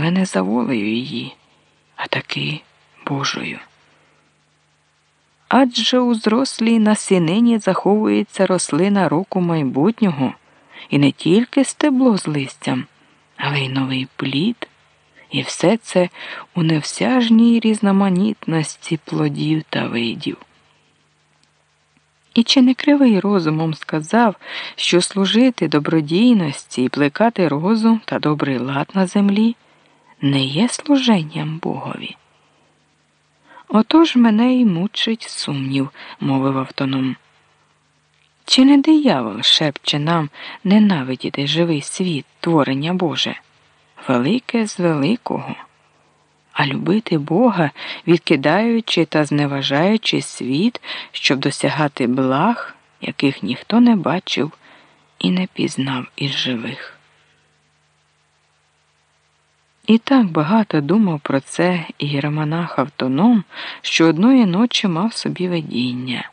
але не за волею її, а таки Божою. Адже у зрослій насінині заховується рослина року майбутнього, і не тільки стебло з листям, але й новий плід, і все це у невсяжній різноманітності плодів та видів. І чи не кривий розумом сказав, що служити добродійності і плекати розум та добрий лад на землі не є служенням Богові? Отож мене й мучить сумнів, мовив автоном. Чи не диявол шепче нам ненавидіти живий світ, творення Боже, велике з великого, а любити Бога, відкидаючи та зневажаючи світ, щоб досягати благ, яких ніхто не бачив і не пізнав із живих? І так багато думав про це ієромонах автоном, що одної ночі мав собі видіння.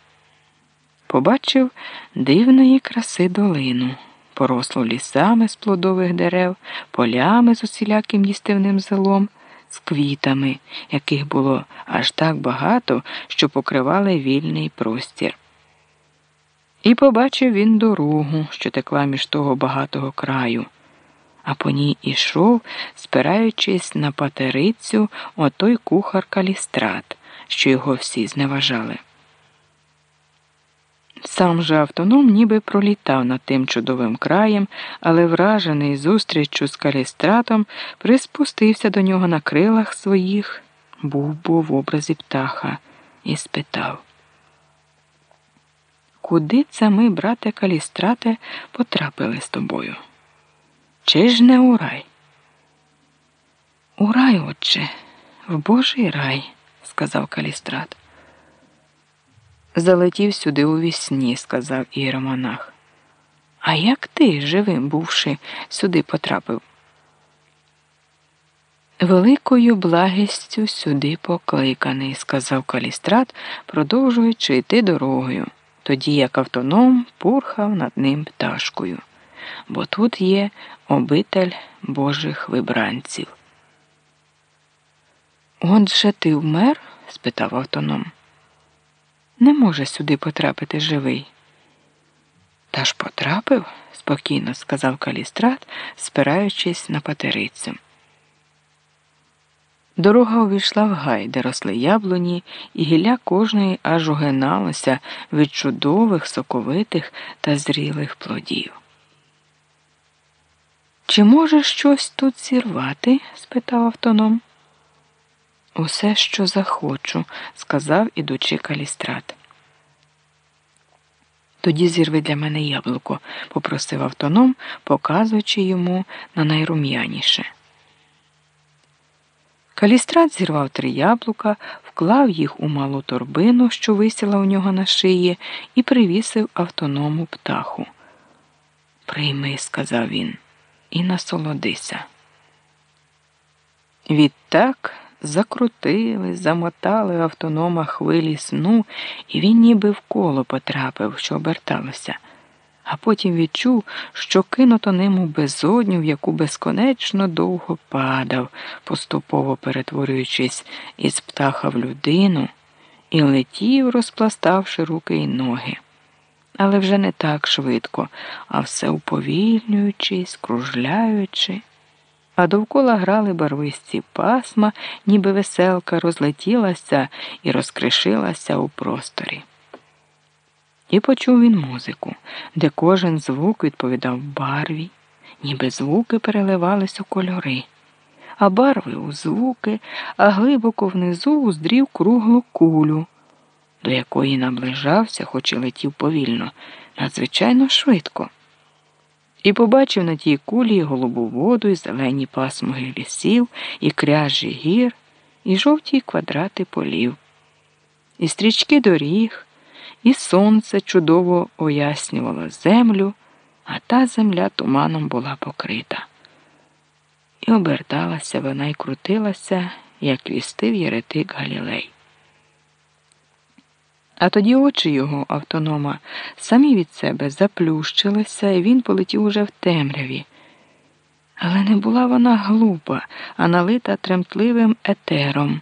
Побачив дивної краси долину, порослу лісами з плодових дерев, полями з усіляким їстивним зелом, з квітами, яких було аж так багато, що покривали вільний простір. І побачив він дорогу, що текла між того багатого краю а по ній ішов, спираючись на патерицю, отой кухар калістрат, що його всі зневажали. Сам же автоном ніби пролітав над тим чудовим краєм, але вражений зустріччю з калістратом, приспустився до нього на крилах своїх, був бо в образі птаха, і спитав. Куди це ми, брате калістрате, потрапили з тобою? Чи ж не у рай? У рай, отче, в Божий рай, сказав Калістрат. Залетів сюди у вісні, сказав іеромонах. А як ти, живим бувши, сюди потрапив? Великою благістю сюди покликаний, сказав Калістрат, продовжуючи йти дорогою, тоді як автоном пурхав над ним пташкою бо тут є обитель Божих вибранців. Отже ти вмер? спитав автоном. Не може сюди потрапити живий. Та ж потрапив, спокійно сказав Калістрат, спираючись на патерицю. Дорога увійшла в гай, де росли яблуні, і гілля кожної аж угиналося від чудових, соковитих та зрілих плодів. Чи може щось тут зірвати? спитав автоном. Усе, що захочу, сказав ідучи калістрат. Тоді зірви для мене яблуко, попросив автоном, показуючи йому на найрум'яніше. Калістрат зірвав три яблука, вклав їх у малу торбину, що висіла у нього на шиї, і привісив автоному птаху. Прийми, сказав він і насолодися. Відтак закрутили, замотали автонома хвилі сну, і він ніби в коло потрапив, що оберталося, а потім відчув, що кинуто ним у безодню, в яку безконечно довго падав, поступово перетворюючись із птаха в людину, і летів, розпластавши руки й ноги але вже не так швидко, а все уповільнюючись, кружляючи. А довкола грали барвисті пасма, ніби веселка розлетілася і розкришилася у просторі. І почув він музику, де кожен звук відповідав барві, ніби звуки переливались у кольори, а барви у звуки, а глибоко внизу уздрів круглу кулю до якої наближався, хоч і летів повільно, надзвичайно швидко, і побачив на тій кулі голубу воду, і зелені пасмуги лісів, і кряжі гір, і жовті квадрати полів, і стрічки доріг, і сонце чудово ояснювало землю, а та земля туманом була покрита. І оберталася вона й крутилася, як вістив єретик Галілей. А тоді очі його автонома самі від себе заплющилися, і він полетів уже в темряві. Але не була вона глупа, а налита тремтливим етером.